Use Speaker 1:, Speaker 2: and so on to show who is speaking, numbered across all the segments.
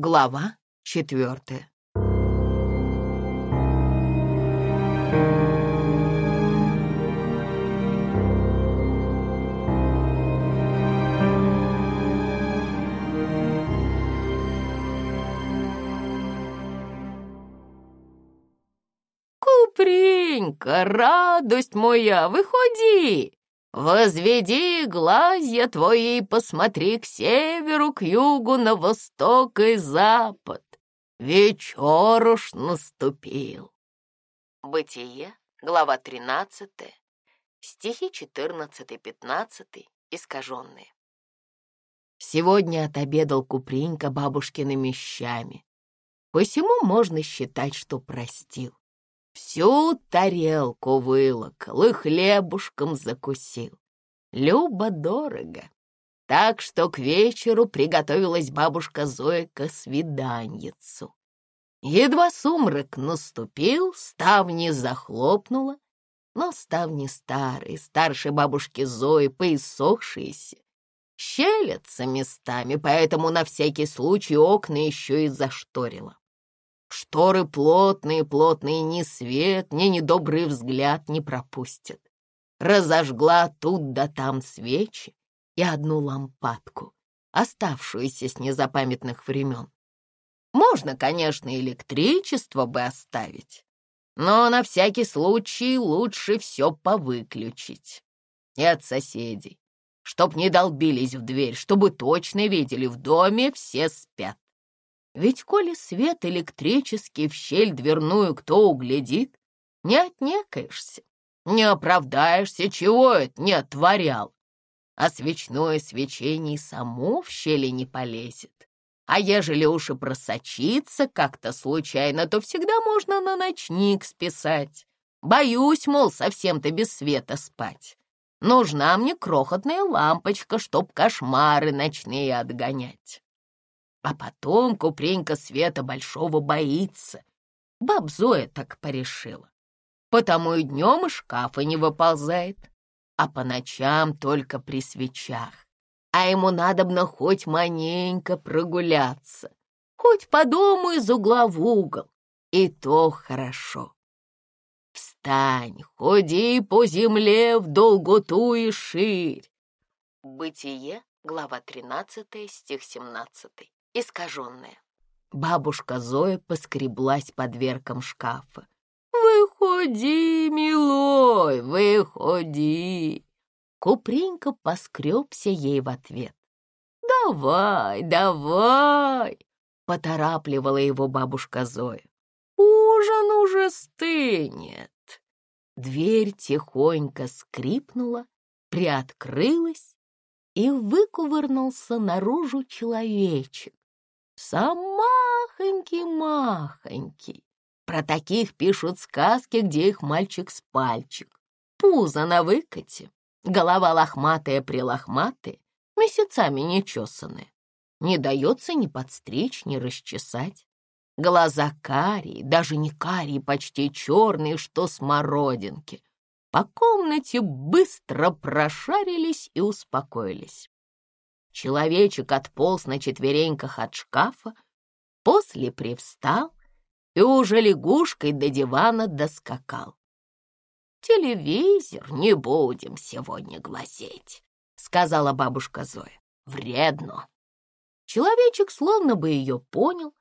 Speaker 1: Глава четвертая. Купренька, радость моя, выходи! Возведи глазья твои, посмотри к северу, к югу, на восток и запад. Вечер уж наступил. Бытие, глава 13, стихи 14-15, искаженные. Сегодня отобедал Купринька бабушкиными щами. Посему можно считать, что простил. Всю тарелку вылокал и хлебушком закусил. Любо-дорого. Так что к вечеру приготовилась бабушка Зоя к свиданьицу. Едва сумрак наступил, ставни захлопнула, но ставни старые, старшей бабушки Зои, поиссохшиеся, щелятся местами, поэтому на всякий случай окна еще и зашторила. Шторы плотные-плотные, ни свет, ни недобрый взгляд не пропустят. Разожгла тут да там свечи и одну лампадку, оставшуюся с незапамятных времен. Можно, конечно, электричество бы оставить, но на всякий случай лучше все повыключить. И от соседей, чтоб не долбились в дверь, чтобы точно видели, в доме все спят. Ведь коли свет электрический в щель дверную кто углядит, не отнекаешься, не оправдаешься, чего это не отворял. А свечное свечение само в щели не полезет. А ежели уж и просочиться как-то случайно, то всегда можно на ночник списать. Боюсь, мол, совсем-то без света спать. Нужна мне крохотная лампочка, чтоб кошмары ночные отгонять. А потом Купренька Света Большого боится. Баб Зоя так порешила. Потому и днем из шкафа не выползает, а по ночам только при свечах. А ему надобно хоть маненько прогуляться, хоть по дому из угла в угол, и то хорошо. Встань, ходи по земле в долготу и ширь. Бытие, глава 13, стих 17 искаженная. Бабушка Зоя поскреблась под дверком шкафа. «Выходи, милой, выходи!» Купренька поскребся ей в ответ. «Давай, давай!» — поторапливала его бабушка Зоя. «Ужин уже стынет!» Дверь тихонько скрипнула, приоткрылась, и выкувырнулся наружу человечек. Сам махонький-махонький. Про таких пишут сказки, где их мальчик с пальчик. Пузо на выкате, голова лохматая-прилохматая, месяцами нечесанная. Не дается ни подстричь, ни расчесать. Глаза карие, даже не карие, почти черные, что смородинки. По комнате быстро прошарились и успокоились. Человечек отполз на четвереньках от шкафа, после привстал и уже лягушкой до дивана доскакал. «Телевизор не будем сегодня глазеть», — сказала бабушка Зоя. «Вредно». Человечек словно бы ее понял,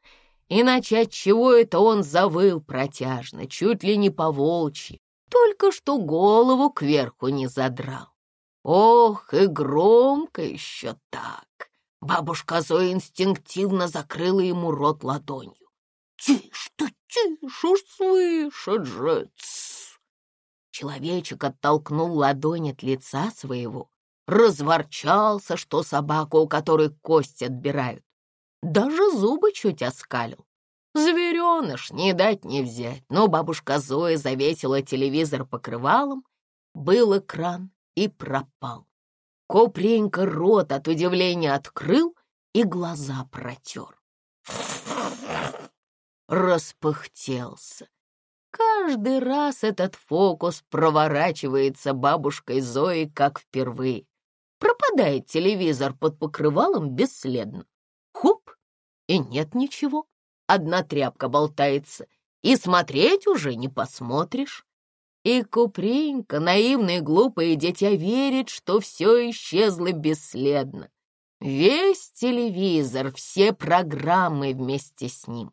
Speaker 1: иначе от чего это он завыл протяжно, чуть ли не по волчьи, только что голову кверху не задрал. Ох, и громко еще так. Бабушка Зоя инстинктивно закрыла ему рот ладонью. «Тише ты, тише, уж слышит же!» Человечек оттолкнул ладонь от лица своего, разворчался, что собака, у которой кость отбирают. Даже зубы чуть оскалил. Звереныш, не дать не взять, но бабушка Зоя завесила телевизор покрывалом, был экран, и пропал. Копренька рот от удивления открыл и глаза протер. Распыхтелся. Каждый раз этот фокус проворачивается бабушкой Зоей как впервые. Пропадает телевизор под покрывалом бесследно. Хуп! и нет ничего. Одна тряпка болтается, и смотреть уже не посмотришь. И Купринка, наивное и дитя, верит, что все исчезло бесследно. Весь телевизор, все программы вместе с ним.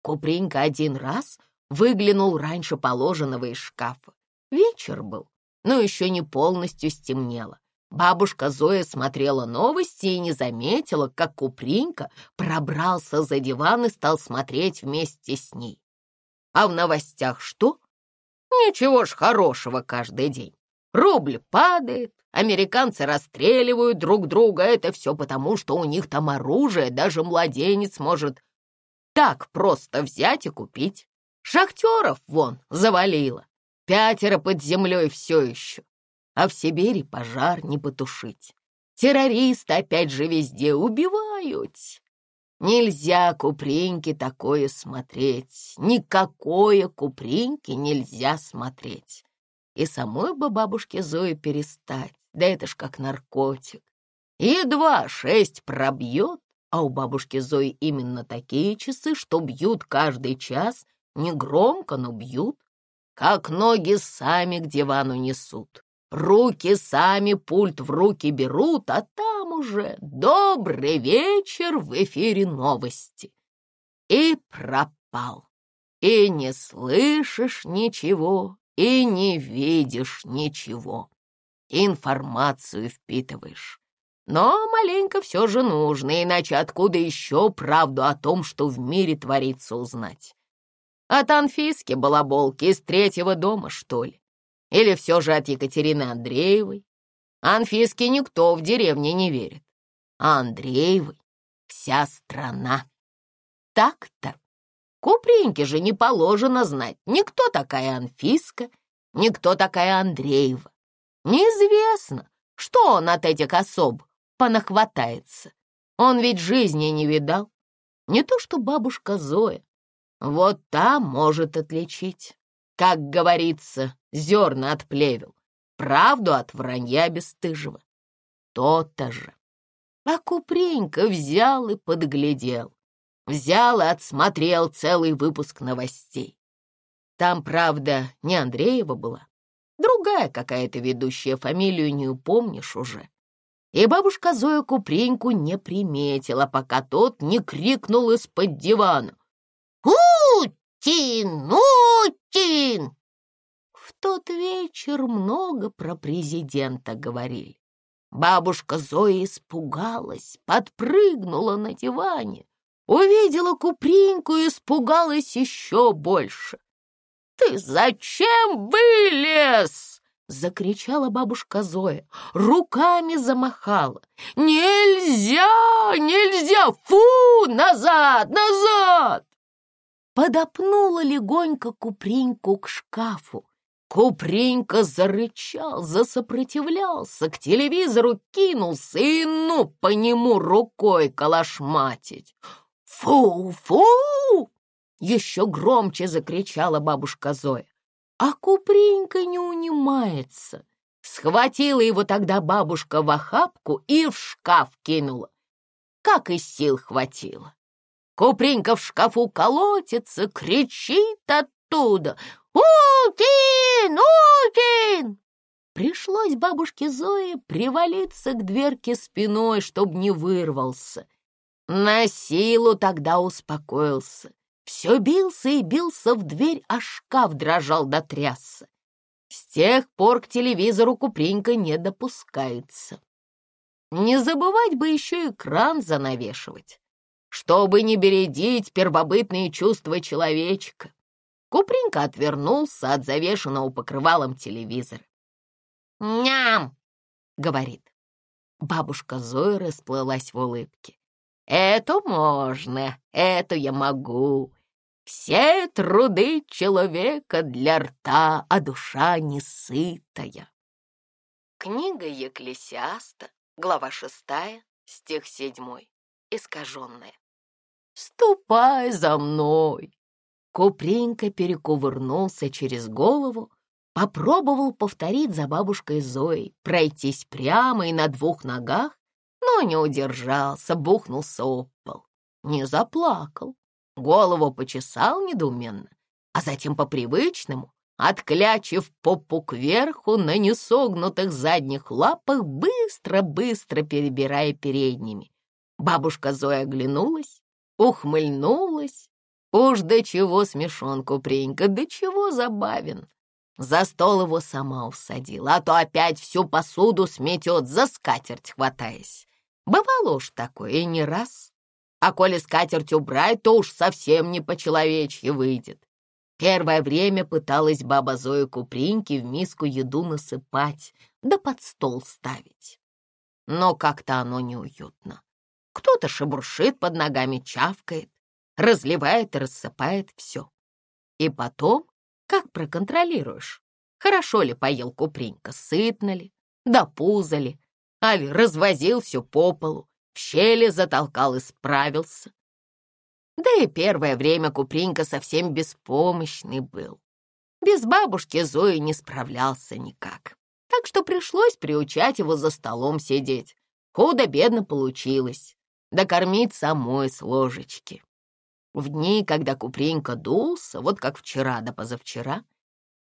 Speaker 1: Купринка один раз выглянул раньше положенного из шкафа. Вечер был, но еще не полностью стемнело. Бабушка Зоя смотрела новости и не заметила, как Купринка пробрался за диван и стал смотреть вместе с ней. А в новостях что? Ничего ж хорошего каждый день. Рубль падает, американцы расстреливают друг друга. Это все потому, что у них там оружие, даже младенец может так просто взять и купить. Шахтеров вон завалило. Пятеро под землей все еще а в Сибири пожар не потушить. Террористы опять же везде убивают. Нельзя Купринке такое смотреть, никакое Купринке нельзя смотреть. И самой бы бабушке Зое перестать, да это ж как наркотик. Едва шесть пробьет, а у бабушки Зои именно такие часы, что бьют каждый час, не громко, но бьют, как ноги сами к дивану несут. Руки сами пульт в руки берут, а там уже «Добрый вечер» в эфире новости. И пропал. И не слышишь ничего, и не видишь ничего. Информацию впитываешь. Но маленько все же нужно, иначе откуда еще правду о том, что в мире творится, узнать? От Анфиски балаболки из третьего дома, что ли? Или все же от Екатерины Андреевой? Анфиске никто в деревне не верит. А Андреевой вся страна. Так-то. Купринке же не положено знать, никто такая Анфиска, никто такая Андреева. Неизвестно, что он от этих особ понахватается. Он ведь жизни не видал. Не то что бабушка Зоя. Вот та может отличить. Как говорится, зерна от плевел, правду от вранья бесстыжего. То-то же. А Купренька взял и подглядел. Взял и отсмотрел целый выпуск новостей. Там, правда, не Андреева была. Другая какая-то ведущая, фамилию не упомнишь уже. И бабушка Зоя Купреньку не приметила, пока тот не крикнул из-под дивана. «Утин! Утин!» В тот вечер много про президента говорили. Бабушка Зоя испугалась, подпрыгнула на диване. Увидела Купринку и испугалась еще больше. «Ты зачем вылез?» — закричала бабушка Зоя, руками замахала. «Нельзя! Нельзя! Фу! Назад! Назад!» Подопнула легонько Купринку к шкафу. Купринка зарычал, засопротивлялся, к телевизору кинулся и ну по нему рукой калашматить. «Фу-фу!» — еще громче закричала бабушка Зоя. А Купринка не унимается. Схватила его тогда бабушка в охапку и в шкаф кинула. Как из сил хватило. Купринка в шкафу колотится, кричит оттуда. «Утин! Утин!» Пришлось бабушке Зое привалиться к дверке спиной, чтобы не вырвался. На силу тогда успокоился. Все бился и бился в дверь, а шкаф дрожал до трясся. С тех пор к телевизору Купринка не допускается. Не забывать бы еще экран занавешивать, чтобы не бередить первобытные чувства человечка. Купринка отвернулся от завешенного покрывалом телевизора. «Ням!» — говорит. Бабушка Зоя расплылась в улыбке. «Это можно, это я могу. Все труды человека для рта, а душа не сытая». Книга Екклесиаста, глава шестая, стих седьмой, искаженная. «Ступай за мной!» Купринка перекувырнулся через голову, попробовал повторить за бабушкой Зоей, пройтись прямо и на двух ногах, но не удержался, бухнулся об не заплакал. Голову почесал недоуменно, а затем по-привычному, отклячив попу кверху на несогнутых задних лапах, быстро-быстро перебирая передними. Бабушка Зоя оглянулась, ухмыльнулась. Уж до чего смешон Купренька, до чего забавен. За стол его сама усадила, а то опять всю посуду сметет, за скатерть хватаясь. Бывало уж такое и не раз. А коли скатерть убрать, то уж совсем не по-человечьи выйдет. Первое время пыталась баба Зоя Куприньки в миску еду насыпать, да под стол ставить. Но как-то оно неуютно. Кто-то шебуршит под ногами, чавкает, разливает и рассыпает все. И потом, как проконтролируешь, хорошо ли поел Купринька, сытно ли, да пузо ли, али развозил все по полу, в щели затолкал и справился. Да и первое время Купринка совсем беспомощный был. Без бабушки Зои не справлялся никак. Так что пришлось приучать его за столом сидеть. Худо-бедно получилось. Докормить самой с ложечки. В дни, когда Купринка дулся, вот как вчера да позавчера,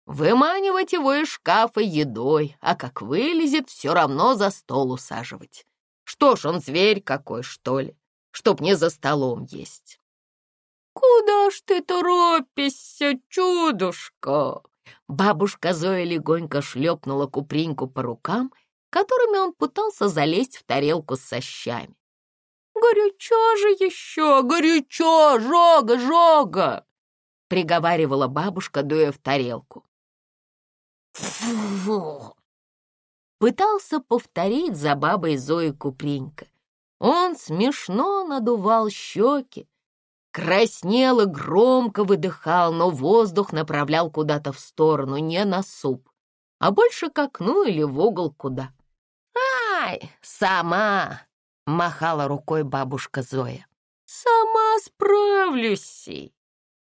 Speaker 1: выманивать его из шкафа едой, а как вылезет, все равно за стол усаживать. Что ж он зверь какой, что ли, чтоб не за столом есть. «Куда ж ты торопишься, чудушка?» Бабушка Зоя легонько шлепнула Купринку по рукам, которыми он пытался залезть в тарелку с щами. «Горячо же еще, горячо, жога, жога!» приговаривала бабушка, дуя в тарелку. «Фу!» Пытался повторить за бабой Зои Купринка. Он смешно надувал щеки, краснел и громко выдыхал, но воздух направлял куда-то в сторону, не на суп, а больше к окну или в угол куда. «Ай, сама!» — махала рукой бабушка Зоя. «Сама справлюсь!»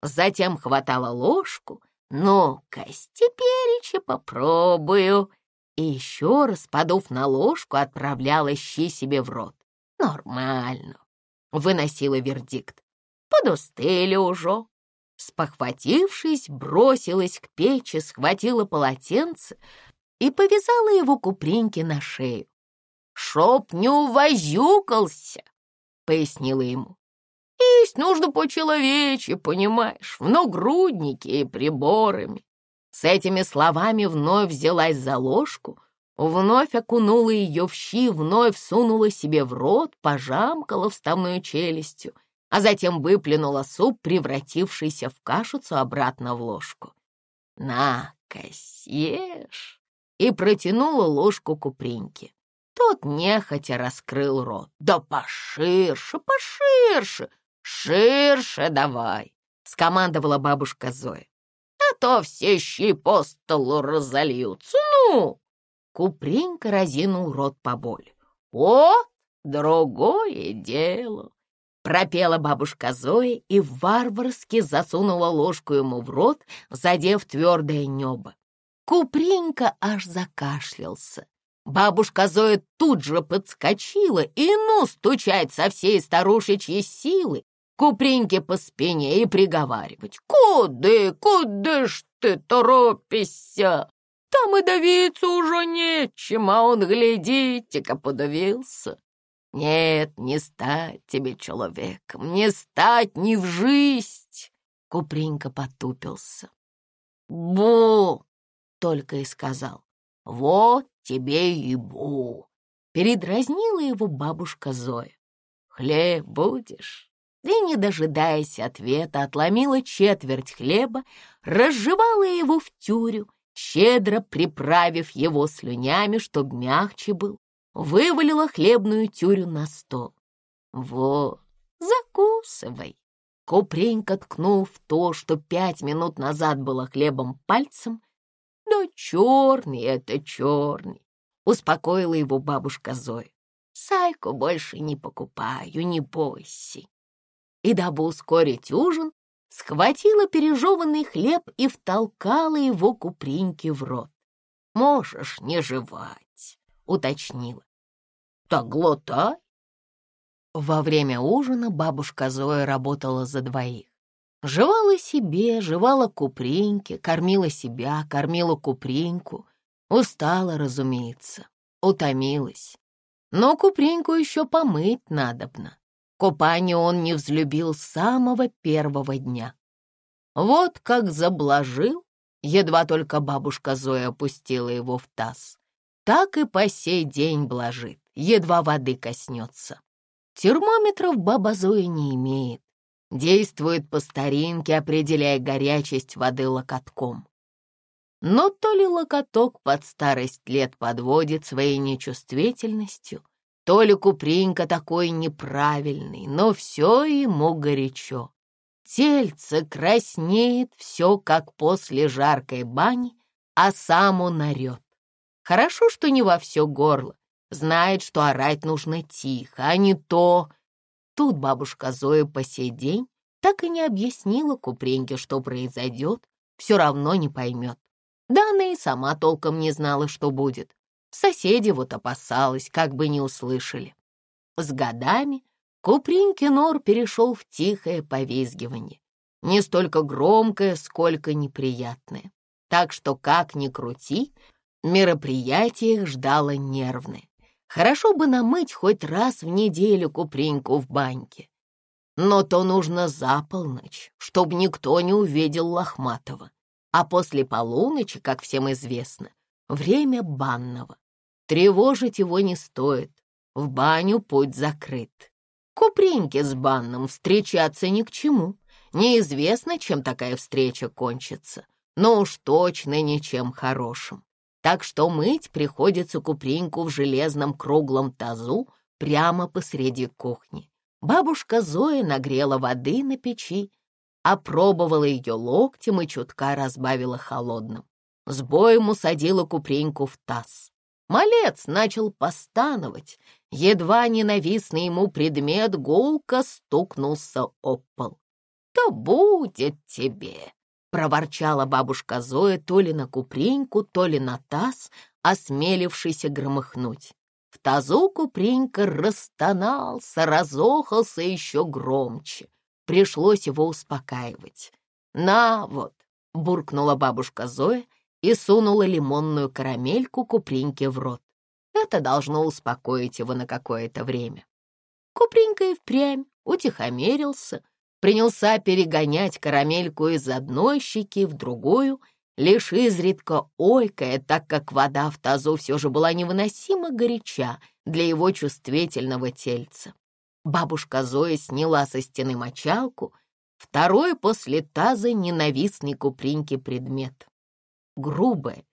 Speaker 1: Затем хватала ложку. «Ну-ка, теперь попробую!» И еще раз, подув на ложку, отправляла щи себе в рот. «Нормально!» — выносила вердикт подустыли уже. Спохватившись, бросилась к печи, схватила полотенце и повязала его купринке на шею. «Шоп не увозюкался!» — пояснила ему. «Есть нужно по-человечьи, понимаешь, в нагруднике и приборами». С этими словами вновь взялась за ложку, вновь окунула ее в щи, вновь сунула себе в рот, пожамкала вставной челюстью — а затем выплюнула суп, превратившийся в кашицу, обратно в ложку. «На-ка, съешь!» и протянула ложку Купринке. Тот нехотя раскрыл рот. «Да поширше, поширше, ширше давай!» — скомандовала бабушка Зоя. «А то все щи по столу разольются, ну!» Купринка разинул рот по боли. «Вот другое дело!» пропела бабушка Зоя и варварски засунула ложку ему в рот, задев твердое небо. Купринка аж закашлялся. Бабушка Зоя тут же подскочила и ну стучать со всей старушечьей силы Купринке по спине и приговаривать. «Куды, куды ж ты торопишься? Там и давиться уже нечем, а он, глядите-ка, подавился. Нет, не стать тебе человеком, не стать ни в жизнь. Купринка потупился. Бу! Только и сказал. Вот тебе и бу. Передразнила его бабушка Зоя. Хлеб будешь? И, не дожидаясь ответа, отломила четверть хлеба, разжевала его в тюрю, щедро приправив его слюнями, чтоб мягче был, вывалила хлебную тюрю на стол. «Вот, закусывай!» Купренька ткнул в то, что пять минут назад было хлебом пальцем. «Да черный это черный!» — успокоила его бабушка Зоя. «Сайку больше не покупаю, не бойся!» И дабы ускорить ужин, схватила пережеванный хлеб и втолкала его Куприньке в рот. «Можешь не жевать», — уточнила. Так глотай. Во время ужина бабушка Зоя работала за двоих. Жевала себе, жевала купреньки, кормила себя, кормила купреньку. Устала, разумеется, утомилась. Но купреньку еще помыть надобно. Купание он не взлюбил с самого первого дня. Вот как заблажил, едва только бабушка Зоя опустила его в таз, так и по сей день блажит, едва воды коснется. Термометров баба Зоя не имеет, действует по старинке, определяя горячесть воды локотком. Но то ли локоток под старость лет подводит своей нечувствительностью, то ли Купринка такой неправильный, но все ему горячо. Тельце краснеет все, как после жаркой бани, а сам он орет. Хорошо, что не во все горло, знает, что орать нужно тихо, а не то... Тут бабушка Зоя по сей день так и не объяснила Купреньке, что произойдет, все равно не поймет. Да она и сама толком не знала, что будет. Соседи вот опасалась, как бы не услышали. С годами Купринки нор перешел в тихое повизгивание. Не столько громкое, сколько неприятное. Так что, как ни крути, мероприятие их ждало нервное. Хорошо бы намыть хоть раз в неделю купринку в баньке. Но то нужно за полночь, чтобы никто не увидел Лохматова. А после полуночи, как всем известно, время банного. Тревожить его не стоит, в баню путь закрыт. Купринке с банным встречаться ни к чему. Неизвестно, чем такая встреча кончится, но уж точно ничем хорошим так что мыть приходится купринку в железном круглом тазу прямо посреди кухни. Бабушка Зоя нагрела воды на печи, опробовала ее локтем и чутка разбавила холодным. С боем усадила купринку в таз. Малец начал постановать. Едва ненавистный ему предмет гулко стукнулся об пол. «Да будет тебе!» — проворчала бабушка Зоя то ли на купреньку, то ли на таз, осмелившийся громыхнуть. В тазу купренька расстонался, разохался еще громче. Пришлось его успокаивать. «На вот!» — буркнула бабушка Зоя и сунула лимонную карамельку купреньке в рот. Это должно успокоить его на какое-то время. Купренька и впрямь утихомерился, принялся перегонять карамельку из одной щеки в другую, лишь изредка ойкая, так как вода в тазу все же была невыносимо горяча для его чувствительного тельца. Бабушка Зоя сняла со стены мочалку, второй после таза ненавистный куприньки предмет. Грубая,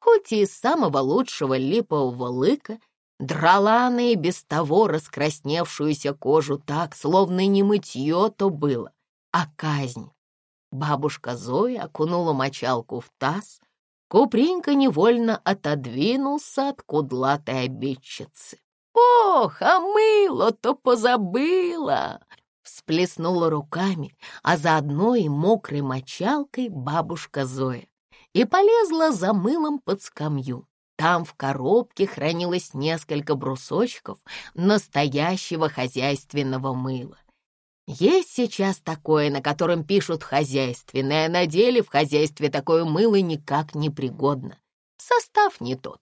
Speaker 1: хоть и из самого лучшего липового лыка, драла она и без того раскрасневшуюся кожу так, словно не мытье то было, а казнь. Бабушка Зоя окунула мочалку в таз, Купринка невольно отодвинулся от кудлатой обидчицы. «Ох, а мыло-то позабыла!» Всплеснула руками, а заодно и мокрой мочалкой бабушка Зоя и полезла за мылом под скамью. Там в коробке хранилось несколько брусочков настоящего хозяйственного мыла. Есть сейчас такое, на котором пишут «хозяйственное», а на деле в хозяйстве такое мыло никак не пригодно. Состав не тот.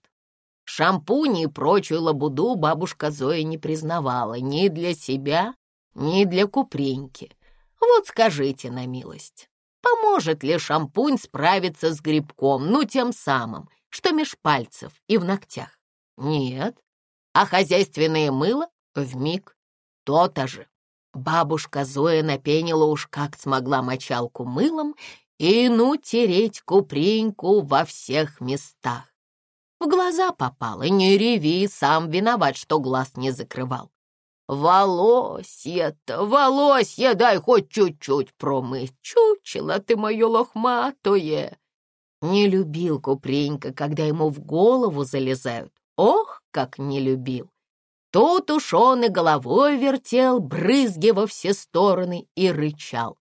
Speaker 1: Шампуни и прочую лабуду бабушка Зоя не признавала ни для себя, ни для купреньки. Вот скажите на милость, поможет ли шампунь справиться с грибком, ну тем самым, что меж пальцев и в ногтях. Нет, а хозяйственное мыло в миг то-то же. Бабушка Зоя напенила уж как смогла мочалку мылом и ну тереть купреньку во всех местах. В глаза попало, не реви, сам виноват, что глаз не закрывал. Волосье-то, волосье, дай хоть чуть-чуть промыть, чучело ты мое лохматое. Не любил Купренька, когда ему в голову залезают. Ох, как не любил! Тут уж он и головой вертел, брызги во все стороны, и рычал.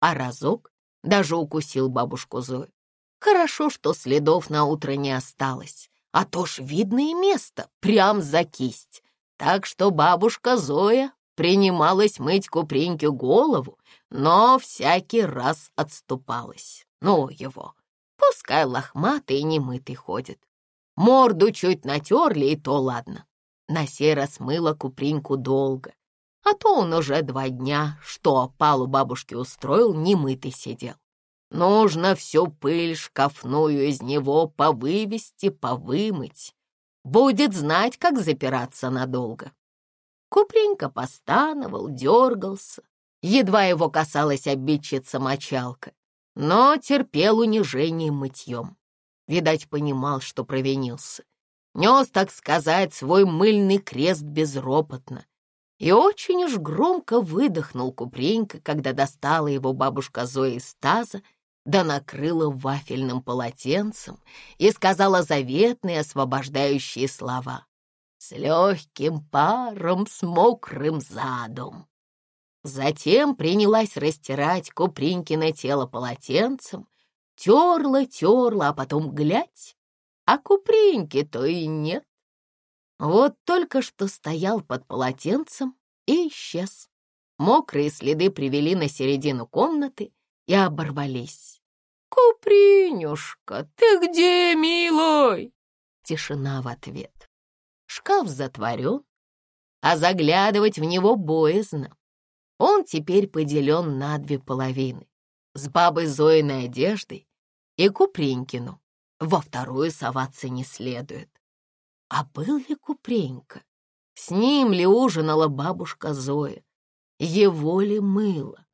Speaker 1: А разок даже укусил бабушку Зою. Хорошо, что следов на утро не осталось, а то ж видное место, прям за кисть. Так что бабушка Зоя принималась мыть Купринке голову, но всякий раз отступалась. Ну его, пускай лохматый и немытый ходит. Морду чуть натерли, и то ладно. На сей раз мыла Купринку долго, а то он уже два дня, что опалу бабушки устроил, немытый сидел. Нужно всю пыль шкафную из него повывести, повымыть. Будет знать, как запираться надолго. Купринка постановал, дергался. Едва его касалась обидчица-мочалка, но терпел унижение мытьем. Видать, понимал, что провинился. Нес, так сказать, свой мыльный крест безропотно. И очень уж громко выдохнул Купринка, когда достала его бабушка Зоя из таза, да накрыла вафельным полотенцем и сказала заветные освобождающие слова с легким паром, с мокрым задом. Затем принялась растирать Купринкино тело полотенцем, терла, терла, а потом глядь, а Купринки-то и нет. Вот только что стоял под полотенцем и исчез. Мокрые следы привели на середину комнаты и оборвались. «Купринюшка, ты где, милой?» Тишина в ответ. Шкаф затворен, а заглядывать в него боязно. Он теперь поделен на две половины. С бабой Зоиной одеждой и Купренькину. Во вторую соваться не следует. А был ли Купренька? С ним ли ужинала бабушка Зоя? Его ли мыло?